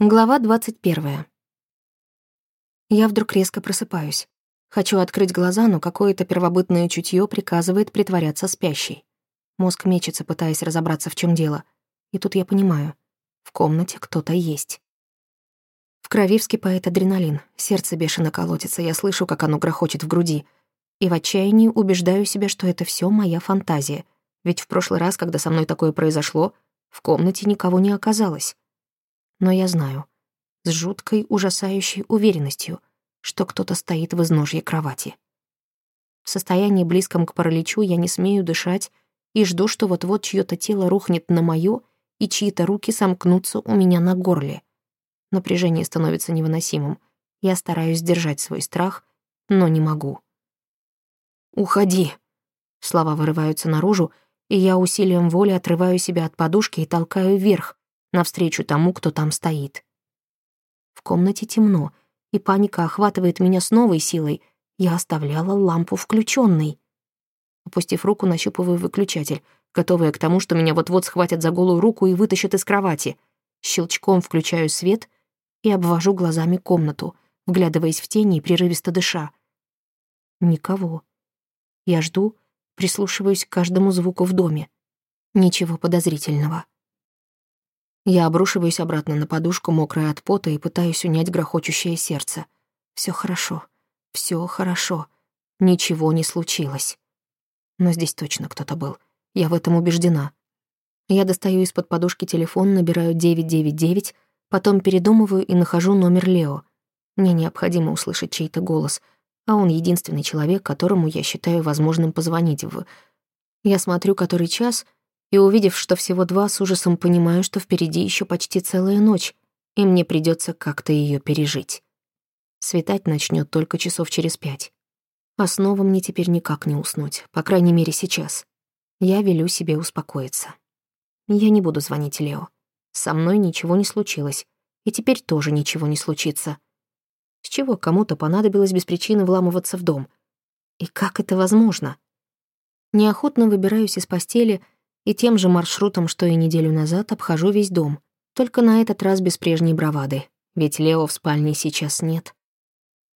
Глава 21. Я вдруг резко просыпаюсь. Хочу открыть глаза, но какое-то первобытное чутье приказывает притворяться спящей. Мозг мечется, пытаясь разобраться, в чем дело. И тут я понимаю. В комнате кто-то есть. В крови вскипает адреналин, сердце бешено колотится, я слышу, как оно грохочет в груди. И в отчаянии убеждаю себя, что это все моя фантазия. Ведь в прошлый раз, когда со мной такое произошло, в комнате никого не оказалось но я знаю, с жуткой, ужасающей уверенностью, что кто-то стоит в изножье кровати. В состоянии близком к параличу я не смею дышать и жду, что вот-вот чьё-то тело рухнет на моё и чьи-то руки сомкнутся у меня на горле. Напряжение становится невыносимым. Я стараюсь сдержать свой страх, но не могу. «Уходи!» Слова вырываются наружу, и я усилием воли отрываю себя от подушки и толкаю вверх, навстречу тому, кто там стоит. В комнате темно, и паника охватывает меня с новой силой. Я оставляла лампу включенной. Опустив руку, нащупываю выключатель, готовая к тому, что меня вот-вот схватят за голую руку и вытащат из кровати. Щелчком включаю свет и обвожу глазами комнату, вглядываясь в тени и прерывисто дыша. Никого. Я жду, прислушиваюсь к каждому звуку в доме. Ничего подозрительного. Я обрушиваюсь обратно на подушку, мокрая от пота, и пытаюсь унять грохочущее сердце. Все хорошо, все хорошо. Ничего не случилось. Но здесь точно кто-то был. Я в этом убеждена. Я достаю из-под подушки телефон, набираю 999, потом передумываю и нахожу номер Лео. Мне необходимо услышать чей-то голос, а он единственный человек, которому я считаю возможным позвонить в... Я смотрю, который час — и, увидев, что всего два, с ужасом понимаю, что впереди еще почти целая ночь, и мне придется как-то ее пережить. Светать начнет только часов через пять. А снова мне теперь никак не уснуть, по крайней мере сейчас. Я велю себе успокоиться. Я не буду звонить Лео. Со мной ничего не случилось, и теперь тоже ничего не случится. С чего кому-то понадобилось без причины вламываться в дом? И как это возможно? Неохотно выбираюсь из постели — и тем же маршрутом, что и неделю назад, обхожу весь дом. Только на этот раз без прежней бравады, ведь Лео в спальне сейчас нет.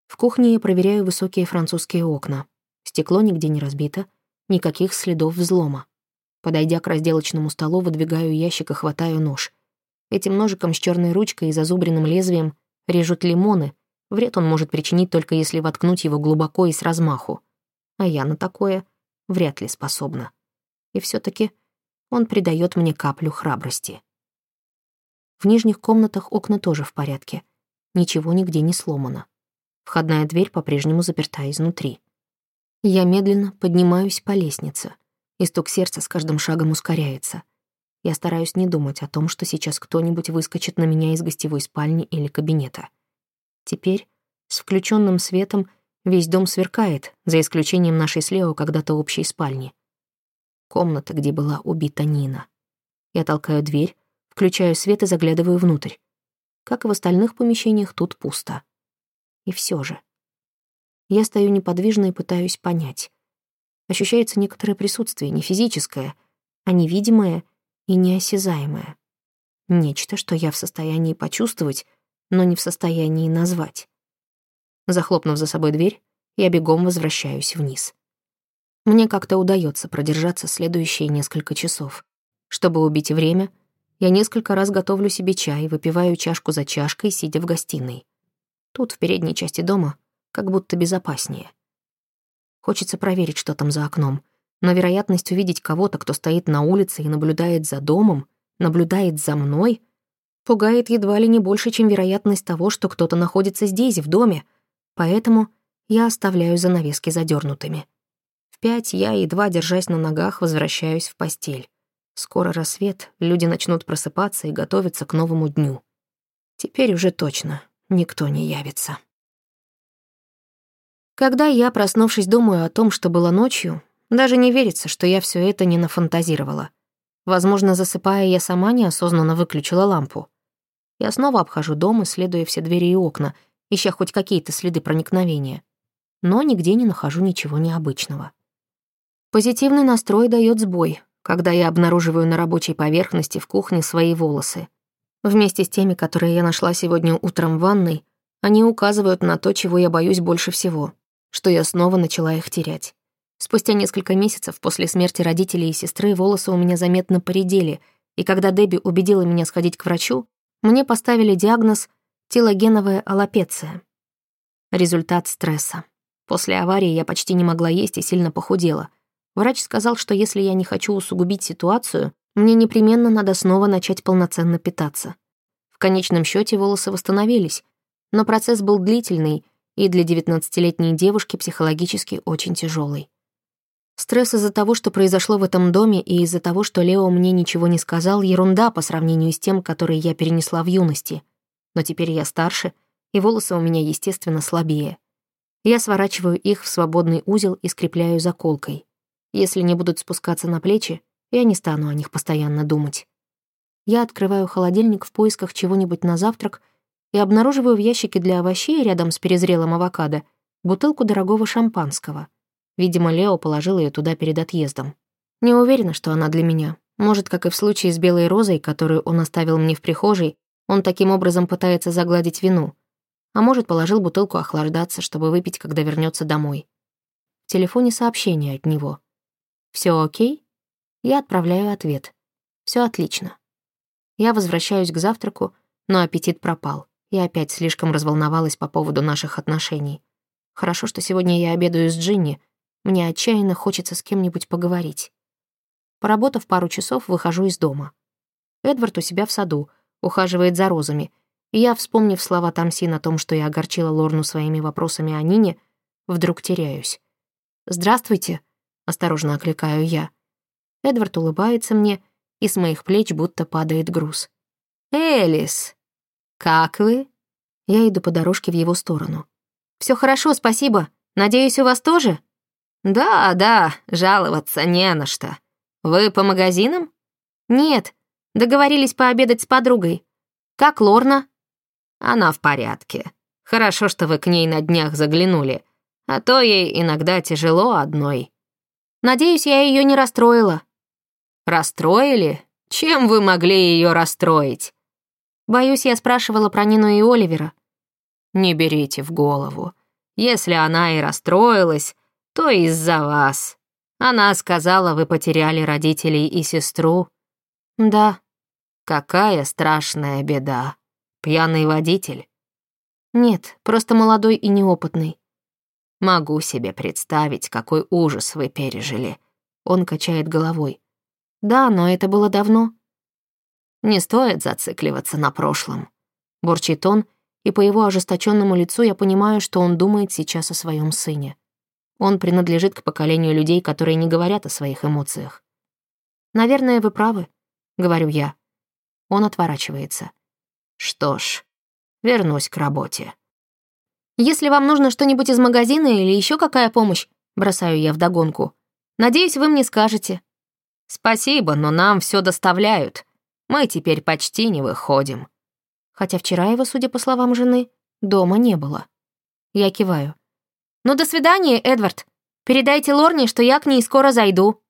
В кухне я проверяю высокие французские окна. Стекло нигде не разбито, никаких следов взлома. Подойдя к разделочному столу, выдвигаю ящик и хватаю нож. Этим ножиком с черной ручкой и зазубренным лезвием режут лимоны. Вред он может причинить только если воткнуть его глубоко и с размаху. А я на такое вряд ли способна. И все таки он придает мне каплю храбрости. В нижних комнатах окна тоже в порядке. Ничего нигде не сломано. Входная дверь по-прежнему заперта изнутри. Я медленно поднимаюсь по лестнице, и стук сердца с каждым шагом ускоряется. Я стараюсь не думать о том, что сейчас кто-нибудь выскочит на меня из гостевой спальни или кабинета. Теперь, с включенным светом, весь дом сверкает, за исключением нашей слева когда-то общей спальни. Комната, где была убита Нина. Я толкаю дверь, включаю свет и заглядываю внутрь. Как и в остальных помещениях, тут пусто. И все же. Я стою неподвижно и пытаюсь понять. Ощущается некоторое присутствие, не физическое, а невидимое и неосязаемое. Нечто, что я в состоянии почувствовать, но не в состоянии назвать. Захлопнув за собой дверь, я бегом возвращаюсь вниз. Мне как-то удается продержаться следующие несколько часов. Чтобы убить время, я несколько раз готовлю себе чай, выпиваю чашку за чашкой, сидя в гостиной. Тут, в передней части дома, как будто безопаснее. Хочется проверить, что там за окном, но вероятность увидеть кого-то, кто стоит на улице и наблюдает за домом, наблюдает за мной, пугает едва ли не больше, чем вероятность того, что кто-то находится здесь, в доме, поэтому я оставляю занавески задернутыми пять я, едва держась на ногах, возвращаюсь в постель. Скоро рассвет, люди начнут просыпаться и готовиться к новому дню. Теперь уже точно никто не явится. Когда я, проснувшись, думаю о том, что было ночью, даже не верится, что я все это не нафантазировала. Возможно, засыпая, я сама неосознанно выключила лампу. Я снова обхожу дом, исследуя все двери и окна, ища хоть какие-то следы проникновения. Но нигде не нахожу ничего необычного. Позитивный настрой дает сбой, когда я обнаруживаю на рабочей поверхности в кухне свои волосы. Вместе с теми, которые я нашла сегодня утром в ванной, они указывают на то, чего я боюсь больше всего, что я снова начала их терять. Спустя несколько месяцев после смерти родителей и сестры волосы у меня заметно поредели, и когда Дебби убедила меня сходить к врачу, мне поставили диагноз телогеновая аллопеция. Результат стресса. После аварии я почти не могла есть и сильно похудела. Врач сказал, что если я не хочу усугубить ситуацию, мне непременно надо снова начать полноценно питаться. В конечном счете волосы восстановились, но процесс был длительный и для 19-летней девушки психологически очень тяжелый. Стресс из-за того, что произошло в этом доме, и из-за того, что Лео мне ничего не сказал, ерунда по сравнению с тем, который я перенесла в юности. Но теперь я старше, и волосы у меня, естественно, слабее. Я сворачиваю их в свободный узел и скрепляю заколкой. Если не будут спускаться на плечи, я не стану о них постоянно думать. Я открываю холодильник в поисках чего-нибудь на завтрак и обнаруживаю в ящике для овощей рядом с перезрелым авокадо бутылку дорогого шампанского. Видимо, Лео положил ее туда перед отъездом. Не уверена, что она для меня. Может, как и в случае с белой розой, которую он оставил мне в прихожей, он таким образом пытается загладить вину. А может, положил бутылку охлаждаться, чтобы выпить, когда вернется домой. В телефоне сообщение от него. Все окей?» Я отправляю ответ. Все отлично. Я возвращаюсь к завтраку, но аппетит пропал. Я опять слишком разволновалась по поводу наших отношений. Хорошо, что сегодня я обедаю с Джинни. Мне отчаянно хочется с кем-нибудь поговорить. Поработав пару часов, выхожу из дома. Эдвард у себя в саду, ухаживает за розами, и я, вспомнив слова Тамсин о том, что я огорчила Лорну своими вопросами о Нине, вдруг теряюсь. «Здравствуйте», — осторожно окликаю я. Эдвард улыбается мне, и с моих плеч будто падает груз. «Элис, как вы?» Я иду по дорожке в его сторону. Все хорошо, спасибо. Надеюсь, у вас тоже?» «Да, да, жаловаться не на что. Вы по магазинам?» «Нет, договорились пообедать с подругой. Как Лорна?» «Она в порядке. Хорошо, что вы к ней на днях заглянули, а то ей иногда тяжело одной». «Надеюсь, я ее не расстроила». «Расстроили? Чем вы могли ее расстроить?» Боюсь, я спрашивала про Нину и Оливера. «Не берите в голову. Если она и расстроилась, то из-за вас. Она сказала, вы потеряли родителей и сестру». «Да». «Какая страшная беда. Пьяный водитель?» «Нет, просто молодой и неопытный». «Могу себе представить, какой ужас вы пережили». Он качает головой. Да, но это было давно. Не стоит зацикливаться на прошлом. Бурчит он, и по его ожесточенному лицу я понимаю, что он думает сейчас о своем сыне. Он принадлежит к поколению людей, которые не говорят о своих эмоциях. «Наверное, вы правы», — говорю я. Он отворачивается. «Что ж, вернусь к работе». «Если вам нужно что-нибудь из магазина или еще какая помощь», — бросаю я вдогонку. «Надеюсь, вы мне скажете». «Спасибо, но нам все доставляют. Мы теперь почти не выходим». Хотя вчера его, судя по словам жены, дома не было. Я киваю. «Ну, до свидания, Эдвард. Передайте Лорне, что я к ней скоро зайду».